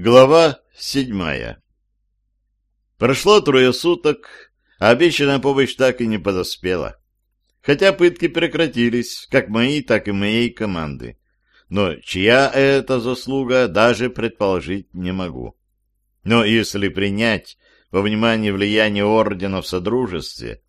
Глава седьмая Прошло трое суток, а обещанная помощь так и не подоспела. Хотя пытки прекратились, как мои, так и моей команды. Но чья это заслуга, даже предположить не могу. Но если принять во внимание влияние ордена в Содружестве,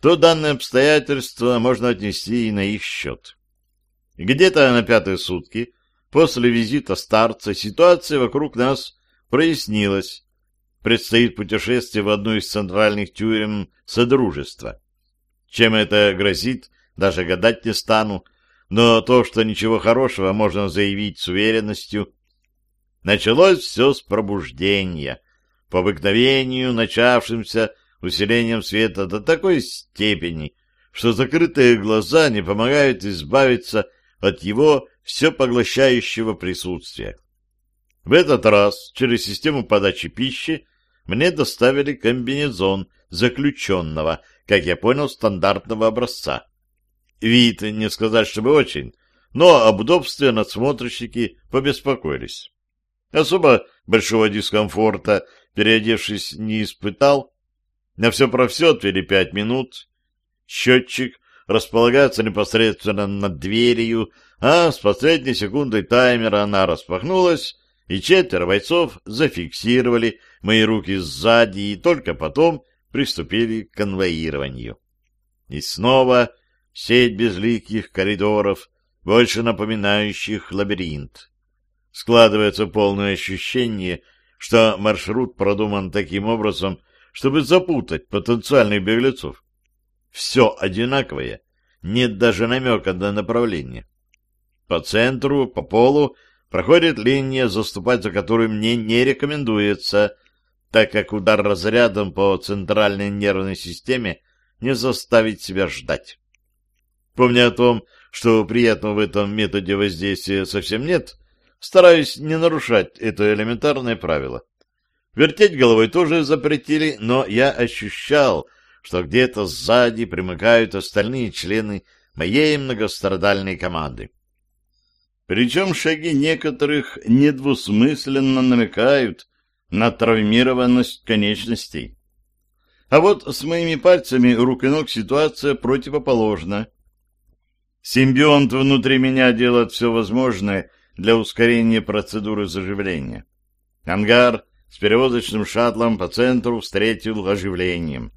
то данное обстоятельство можно отнести и на их счет. Где-то на пятые сутки После визита старца ситуация вокруг нас прояснилась. Предстоит путешествие в одну из центральных тюрем Содружества. Чем это грозит, даже гадать не стану, но то, что ничего хорошего можно заявить с уверенностью. Началось все с пробуждения, по обыкновению начавшимся усилением света до такой степени, что закрытые глаза не помогают избавиться от его все поглощающего присутствия. В этот раз через систему подачи пищи мне доставили комбинезон заключенного, как я понял, стандартного образца. Вид, не сказать, чтобы очень, но об удобстве надсмотрщики побеспокоились. Особо большого дискомфорта, переодевшись, не испытал. На все про все отвели пять минут. Счетчик располагается непосредственно над дверью, а с последней секундой таймера она распахнулась, и четверо бойцов зафиксировали мои руки сзади и только потом приступили к конвоированию. И снова сеть безликих коридоров, больше напоминающих лабиринт. Складывается полное ощущение, что маршрут продуман таким образом, чтобы запутать потенциальных беглецов. Все одинаковое, нет даже намека на направление. По центру, по полу проходит линия, заступать за которую мне не рекомендуется, так как удар разрядом по центральной нервной системе не заставит себя ждать. Помня о том, что приятного в этом методе воздействия совсем нет, стараюсь не нарушать это элементарное правило. Вертеть головой тоже запретили, но я ощущал, что где-то сзади примыкают остальные члены моей многострадальной команды. Причем шаги некоторых недвусмысленно намекают на травмированность конечностей. А вот с моими пальцами рук и ног ситуация противоположна. Симбионт внутри меня делает все возможное для ускорения процедуры заживления. Ангар с перевозочным шаттлом по центру встретил оживлением.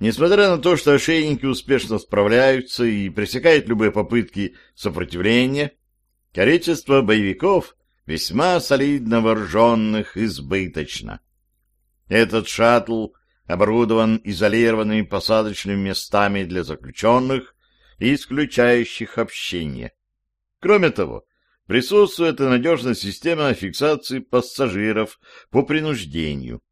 Несмотря на то, что ошейники успешно справляются и пресекают любые попытки сопротивления, количество боевиков, весьма солидно вооруженных, избыточно. Этот шаттл оборудован изолированными посадочными местами для заключенных, исключающих общение. Кроме того, присутствует и надежная система фиксации пассажиров по принуждению.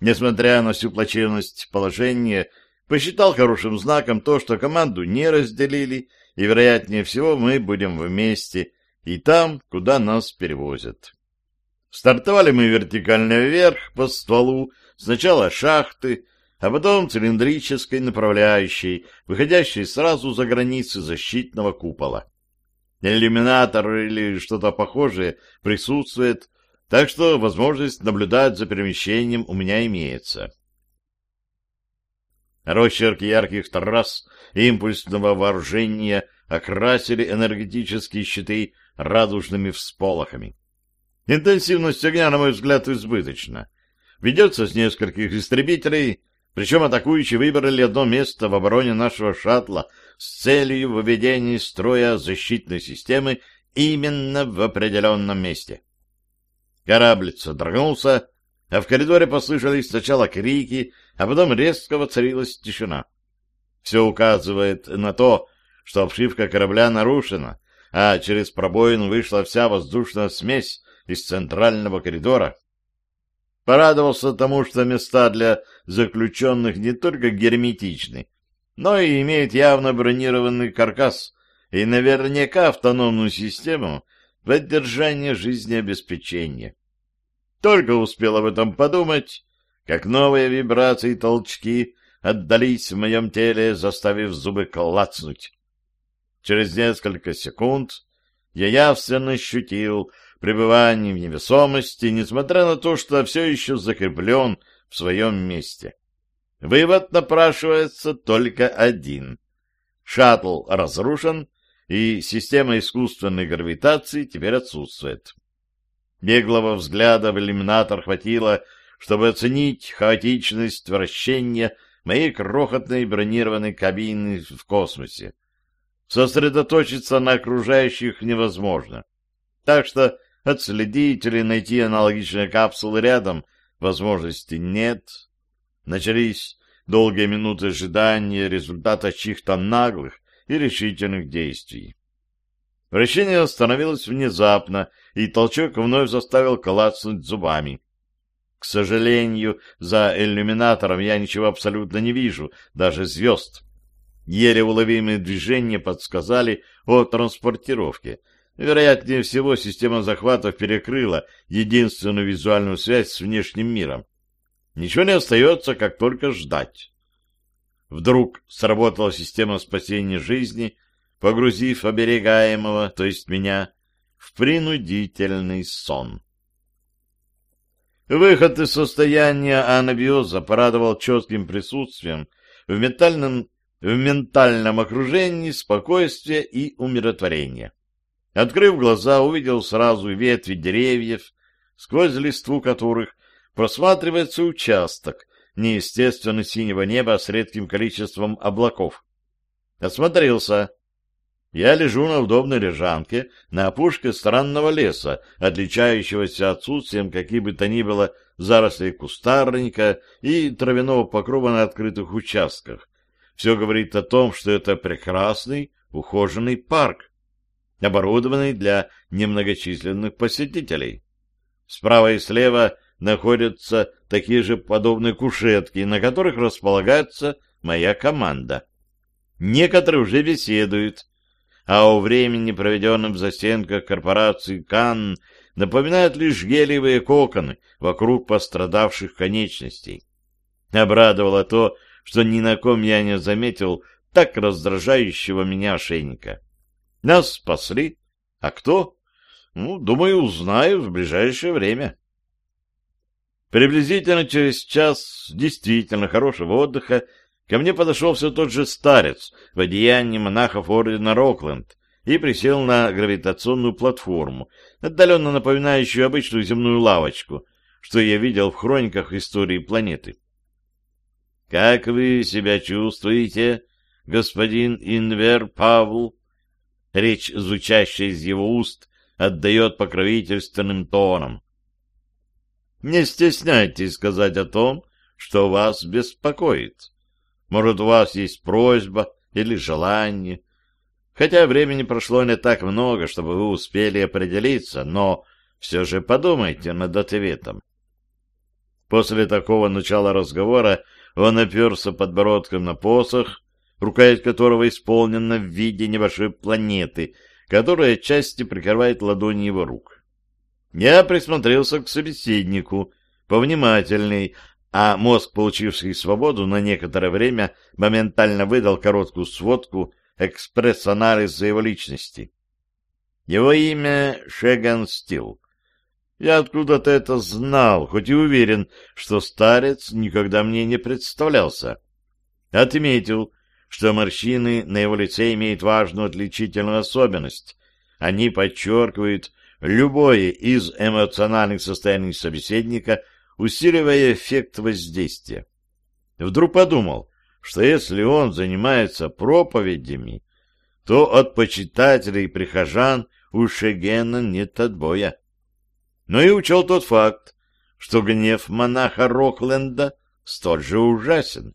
Несмотря на всю плачевность положения, Посчитал хорошим знаком то, что команду не разделили, и, вероятнее всего, мы будем вместе и там, куда нас перевозят. Стартовали мы вертикально вверх по стволу, сначала шахты, а потом цилиндрической направляющей, выходящей сразу за границы защитного купола. Иллюминатор или что-то похожее присутствует, так что возможность наблюдать за перемещением у меня имеется. Росчерки ярких трасс импульсного вооружения окрасили энергетические щиты радужными всполохами. Интенсивность огня, на мой взгляд, избыточна. Ведется с нескольких истребителей, причем атакующие выбрали одно место в обороне нашего шаттла с целью выведения строя защитной системы именно в определенном месте. Корабль содрогнулся, а в коридоре послышались сначала крики, а потом резко воцарилась тишина. Все указывает на то, что обшивка корабля нарушена, а через пробоину вышла вся воздушная смесь из центрального коридора. Порадовался тому, что места для заключенных не только герметичны, но и имеют явно бронированный каркас и наверняка автономную систему поддержания жизнеобеспечения. Только успел об этом подумать, как новые вибрации и толчки отдались в моем теле, заставив зубы клацнуть. Через несколько секунд я явственно ощутил пребывания в невесомости, несмотря на то, что все еще закреплен в своем месте. Вывод напрашивается только один. Шаттл разрушен, и система искусственной гравитации теперь отсутствует. Беглого взгляда в иллюминатор хватило, чтобы оценить хаотичность вращения моей крохотной бронированной кабины в космосе. Сосредоточиться на окружающих невозможно. Так что отследить или найти аналогичные капсулы рядом возможности нет. Начались долгие минуты ожидания результата чьих-то наглых и решительных действий. Вращение остановилось внезапно, и толчок вновь заставил клацнуть зубами. К сожалению, за иллюминатором я ничего абсолютно не вижу, даже звезд. Еле уловимые движения подсказали о транспортировке. Вероятнее всего, система захватов перекрыла единственную визуальную связь с внешним миром. Ничего не остается, как только ждать. Вдруг сработала система спасения жизни, погрузив оберегаемого, то есть меня, в принудительный сон. Выход из состояния анабиоза порадовал четким присутствием в ментальном, в ментальном окружении спокойствия и умиротворения. Открыв глаза, увидел сразу ветви деревьев, сквозь листву которых просматривается участок неестественно синего неба с редким количеством облаков. Осмотрелся. Я лежу на удобной лежанке на опушке странного леса, отличающегося отсутствием каких бы то ни было зарослей кустарника и травяного покрова на открытых участках. Все говорит о том, что это прекрасный, ухоженный парк, оборудованный для немногочисленных посетителей. Справа и слева находятся такие же подобные кушетки, на которых располагается моя команда. Некоторые уже беседуют, а о времени, проведенном в застенках корпорации Кан, напоминают лишь гелиевые коконы вокруг пострадавших конечностей. Обрадовало то, что ни на ком я не заметил так раздражающего меня ошейника. Нас спасли. А кто? Ну, думаю, узнаю в ближайшее время. Приблизительно через час действительно хорошего отдыха Ко мне подошел все тот же старец в одеянии монахов ордена Рокленд и присел на гравитационную платформу, отдаленно напоминающую обычную земную лавочку, что я видел в хрониках истории планеты. — Как вы себя чувствуете, господин Инвер Павл? Речь, звучащая из его уст, отдает покровительственным тоном. — Не стесняйтесь сказать о том, что вас беспокоит. Может, у вас есть просьба или желание. Хотя времени прошло не так много, чтобы вы успели определиться, но все же подумайте над ответом. После такого начала разговора он оперся подбородком на посох, рукоять которого исполнена в виде небольшой планеты, которая отчасти прикрывает ладони его рук. Я присмотрелся к собеседнику, повнимательней, а мозг, получивший свободу на некоторое время, моментально выдал короткую сводку экспресс-анализа его личности. Его имя Шеган Стил. Я откуда-то это знал, хоть и уверен, что старец никогда мне не представлялся. Отметил, что морщины на его лице имеют важную отличительную особенность. Они подчеркивают любое из эмоциональных состояний собеседника – усиливая эффект воздействия. Вдруг подумал, что если он занимается проповедями, то от почитателей и прихожан у Шегена нет отбоя. Но и учел тот факт, что гнев монаха Рокленда столь же ужасен.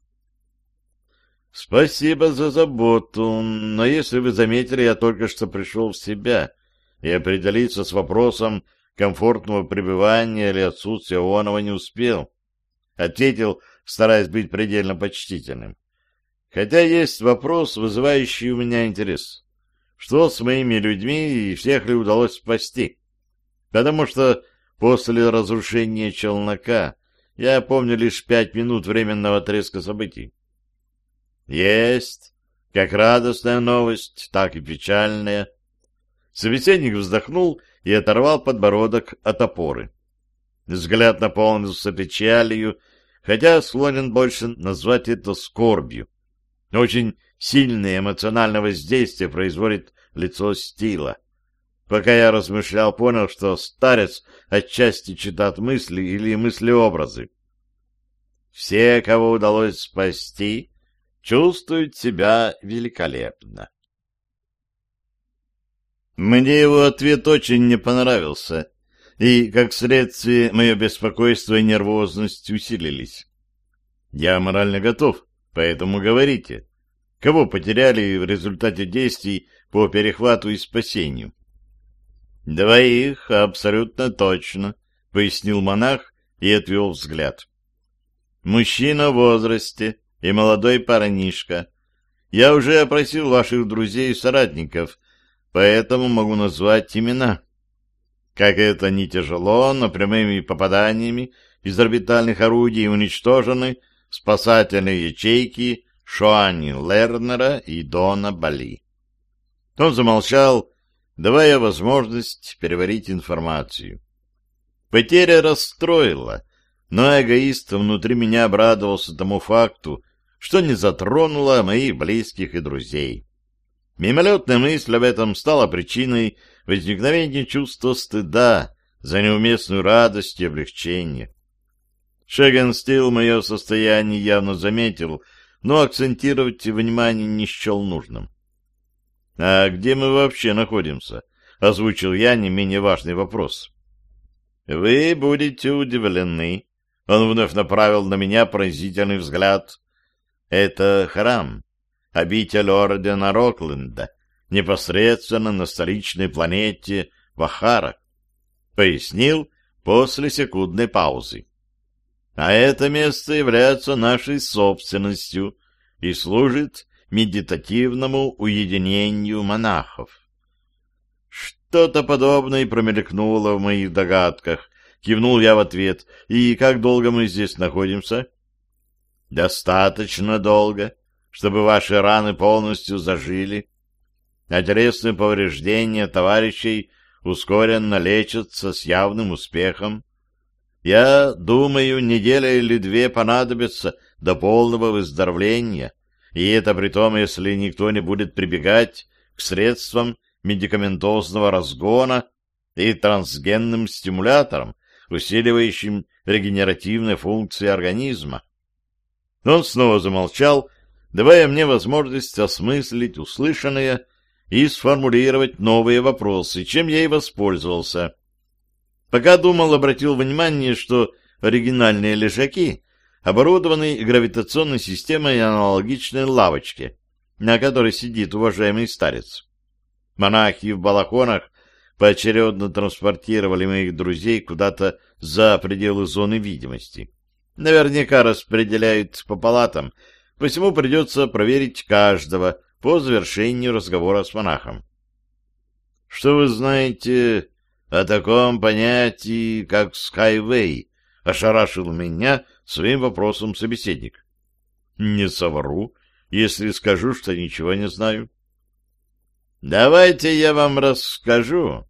Спасибо за заботу, но если вы заметили, я только что пришел в себя и определиться с вопросом комфортного пребывания или отсутствия оного не успел. Ответил, стараясь быть предельно почтительным. Хотя есть вопрос, вызывающий у меня интерес. Что с моими людьми и всех ли удалось спасти? Потому что после разрушения челнока я помню лишь пять минут временного отрезка событий. Есть. Как радостная новость, так и печальная. Собеседник вздохнул и оторвал подбородок от опоры. Взгляд наполнился печалью, хотя склонен больше назвать это скорбью. Очень сильное эмоциональное воздействие производит лицо стила. Пока я размышлял, понял, что старец отчасти читает мысли или мыслеобразы. Все, кого удалось спасти, чувствуют себя великолепно. Мне его ответ очень не понравился, и, как следствие, мое беспокойство и нервозность усилились. Я морально готов, поэтому говорите, кого потеряли в результате действий по перехвату и спасению? Двоих абсолютно точно, пояснил монах и отвел взгляд. Мужчина в возрасте и молодой парнишка. Я уже опросил ваших друзей и соратников, поэтому могу назвать имена. Как это не тяжело, но прямыми попаданиями из орбитальных орудий уничтожены спасательные ячейки Шоани Лернера и Дона Бали. Он замолчал, давая возможность переварить информацию. Потеря расстроила, но эгоист внутри меня обрадовался тому факту, что не затронула моих близких и друзей. Мимолетная мысль об этом стала причиной возникновения чувства стыда за неуместную радость и облегчение. Шеген Стил мое состояние явно заметил, но акцентировать внимание не счел нужным. — А где мы вообще находимся? — озвучил я не менее важный вопрос. — Вы будете удивлены. Он вновь направил на меня пронзительный взгляд. Это храм, обитель ордена Рокленда, непосредственно на столичной планете Вахара, пояснил после секундной паузы. А это место является нашей собственностью и служит медитативному уединению монахов. Что-то подобное промелькнуло в моих догадках. Кивнул я в ответ. И как долго мы здесь находимся? Достаточно долго, чтобы ваши раны полностью зажили. Интересные повреждения товарищей ускоренно лечатся с явным успехом. Я думаю, неделя или две понадобится до полного выздоровления, и это при том, если никто не будет прибегать к средствам медикаментозного разгона и трансгенным стимуляторам, усиливающим регенеративные функции организма. Он снова замолчал, давая мне возможность осмыслить услышанное и сформулировать новые вопросы, чем я и воспользовался. Пока думал, обратил внимание, что оригинальные лежаки оборудованы гравитационной системой аналогичной лавочке, на которой сидит уважаемый старец. Монахи в балахонах поочередно транспортировали моих друзей куда-то за пределы зоны видимости. Наверняка распределяют по палатам, посему придется проверить каждого по завершению разговора с монахом. — Что вы знаете о таком понятии, как Skyway? — ошарашил меня своим вопросом собеседник. — Не совру, если скажу, что ничего не знаю. — Давайте я вам расскажу,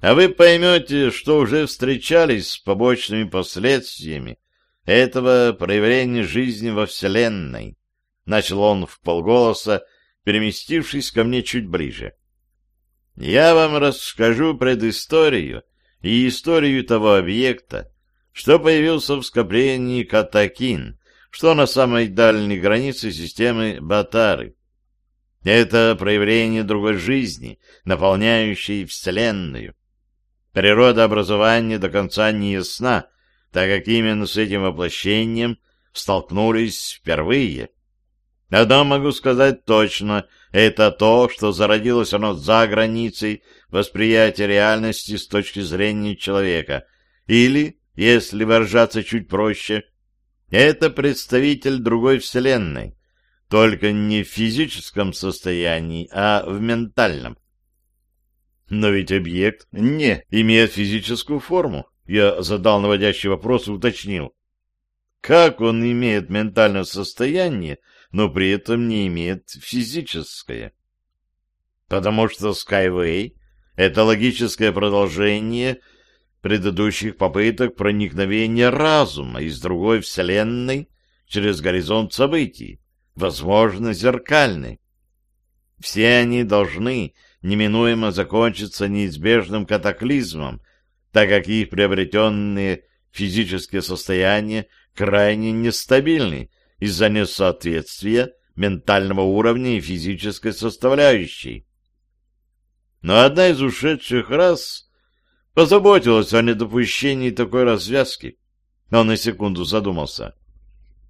а вы поймете, что уже встречались с побочными последствиями этого проявления жизни во Вселенной. Начал он в полголоса, переместившись ко мне чуть ближе. Я вам расскажу предысторию и историю того объекта, что появился в скоплении Катакин, что на самой дальней границе системы Батары. Это проявление другой жизни, наполняющей Вселенную. Природа образования до конца не ясна, так как именно с этим воплощением столкнулись впервые. Одно могу сказать точно, это то, что зародилось оно за границей восприятия реальности с точки зрения человека. Или, если выражаться чуть проще, это представитель другой вселенной, только не в физическом состоянии, а в ментальном. Но ведь объект не имеет физическую форму. Я задал наводящий вопрос и уточнил. Как он имеет ментальное состояние, но при этом не имеет физическое? Потому что Skyway — Это логическое продолжение предыдущих попыток проникновения разума из другой вселенной через горизонт событий, возможно, зеркальный. Все они должны неминуемо закончиться неизбежным катаклизмом, так как их приобретенные физические состояния крайне нестабильны из-за несоответствия ментального уровня и физической составляющей. Но одна из ушедших раз позаботилась о недопущении такой развязки. Он на секунду задумался.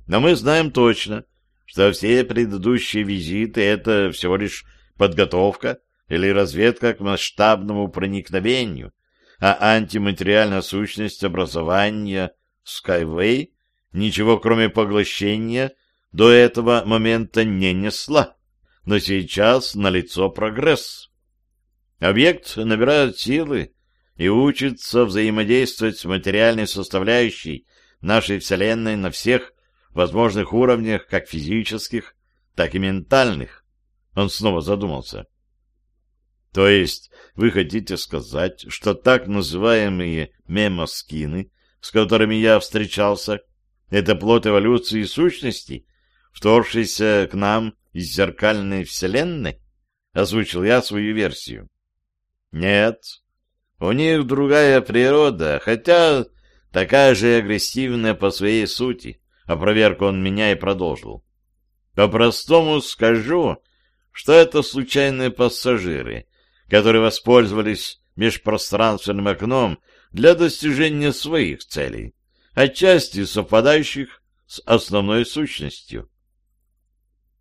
Но мы знаем точно, что все предыдущие визиты — это всего лишь подготовка или разведка к масштабному проникновению, а антиматериальная сущность образования Skyway ничего кроме поглощения до этого момента не несла, но сейчас налицо прогресс. Объект набирает силы и учится взаимодействовать с материальной составляющей нашей Вселенной на всех возможных уровнях, как физических, так и ментальных. Он снова задумался. То есть вы хотите сказать, что так называемые мемоскины, с которыми я встречался, это плод эволюции сущности, вторгшийся к нам из зеркальной вселенной? Озвучил я свою версию. Нет, у них другая природа, хотя такая же агрессивная по своей сути. Опроверг он меня и продолжил. По-простому скажу, что это случайные пассажиры, которые воспользовались межпространственным окном для достижения своих целей, отчасти совпадающих с основной сущностью.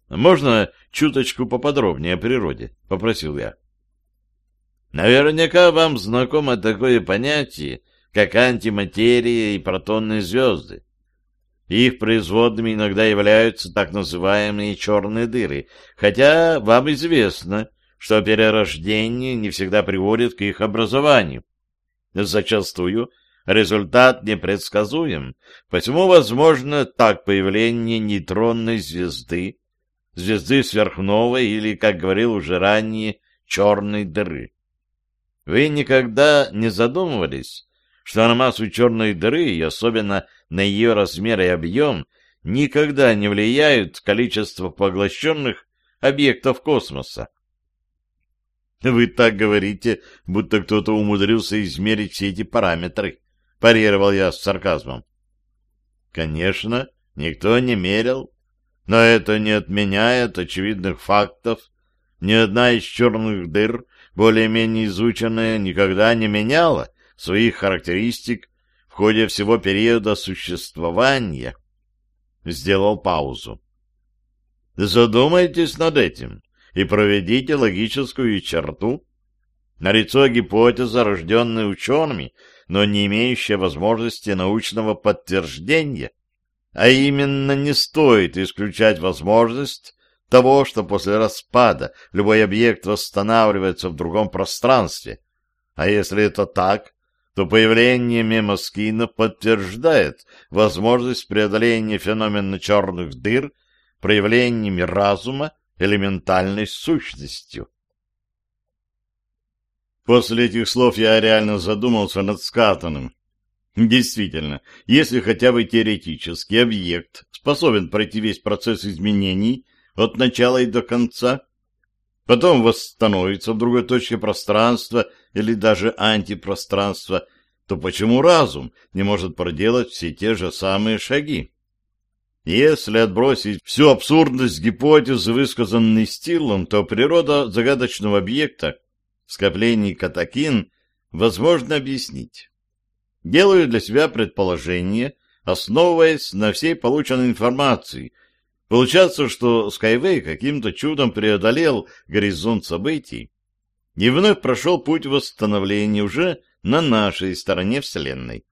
«Можно чуточку поподробнее о природе?» — попросил я. «Наверняка вам знакомо такое понятие, как антиматерия и протонные звезды. Их производными иногда являются так называемые черные дыры, хотя вам известно, что перерождение не всегда приводит к их образованию. Зачастую результат непредсказуем, посему возможно так появление нейтронной звезды, звезды сверхновой или, как говорил уже ранее, черной дыры. Вы никогда не задумывались, что на массу черной дыры, и особенно на ее размер и объем, никогда не влияют количество поглощенных объектов космоса? Вы так говорите, будто кто-то умудрился измерить все эти параметры, парировал я с сарказмом. Конечно, никто не мерил, но это не отменяет очевидных фактов. Ни одна из черных дыр, более-менее изученная, никогда не меняла своих характеристик в ходе всего периода существования. Сделал паузу. Задумайтесь над этим и проведите логическую черту. Налицо гипотеза, рожденная учеными, но не имеющая возможности научного подтверждения. А именно не стоит исключать возможность того, что после распада любой объект восстанавливается в другом пространстве. А если это так, то появление мемоскинов подтверждает возможность преодоления феномена черных дыр проявлениями разума элементальной сущностью. После этих слов я реально задумался над скатанным. Действительно, если хотя бы теоретически объект способен пройти весь процесс изменений от начала и до конца, потом восстановится в другой точке пространства или даже антипространства, то почему разум не может проделать все те же самые шаги? Если отбросить всю абсурдность гипотезы, высказанной Стиллом, то природа загадочного объекта, скоплений катакин, возможно объяснить. Делаю для себя предположение, основываясь на всей полученной информации. Получается, что Скайвей каким-то чудом преодолел горизонт событий и вновь прошел путь восстановления уже на нашей стороне Вселенной.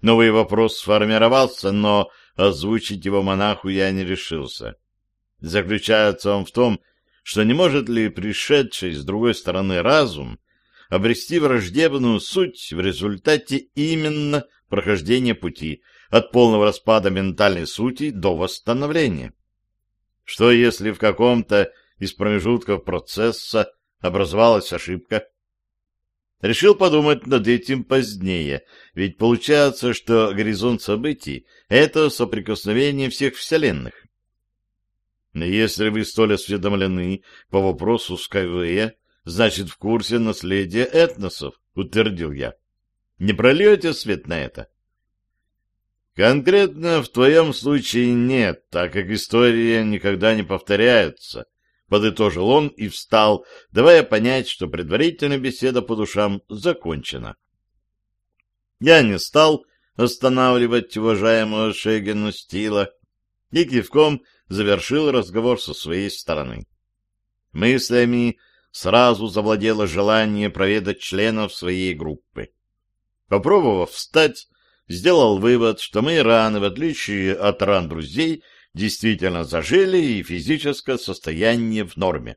Новый вопрос сформировался, но озвучить его монаху я не решился. Заключается он в том, что не может ли пришедший с другой стороны разум обрести враждебную суть в результате именно прохождения пути от полного распада ментальной сути до восстановления? Что если в каком-то из промежутков процесса образовалась ошибка? Решил подумать над этим позднее, ведь получается, что горизонт событий — это соприкосновение всех вселенных. Если вы столь осведомлены по вопросу Скайвея, значит, в курсе наследия этносов, — утвердил я. Не прольете свет на это? Конкретно в твоем случае нет, так как история никогда не повторяется, — подытожил он и встал, давая понять, что предварительная беседа по душам закончена. Я не стал останавливать уважаемого Шегена Стила и кивком завершил разговор со своей стороны. Мыслями сразу завладело желание проведать членов своей группы. Попробовав встать, сделал вывод, что мои раны, в отличие от ран друзей, действительно зажили и физическое состояние в норме.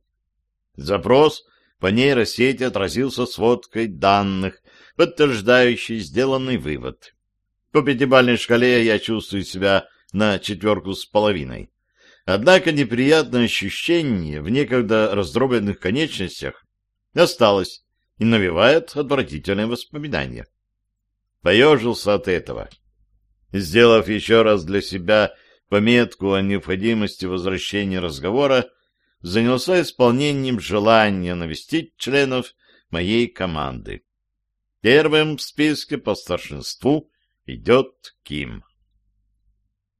Запрос по нейросети отразился сводкой данных, подтверждающей сделанный вывод. По пятибалльной шкале я чувствую себя на четверку с половиной. Однако неприятное ощущение в некогда раздробленных конечностях осталось и навевает отвратительные воспоминания. Поежился от этого. Сделав еще раз для себя пометку о необходимости возвращения разговора, занялся исполнением желания навестить членов моей команды. Первым в списке по старшинству идет Ким.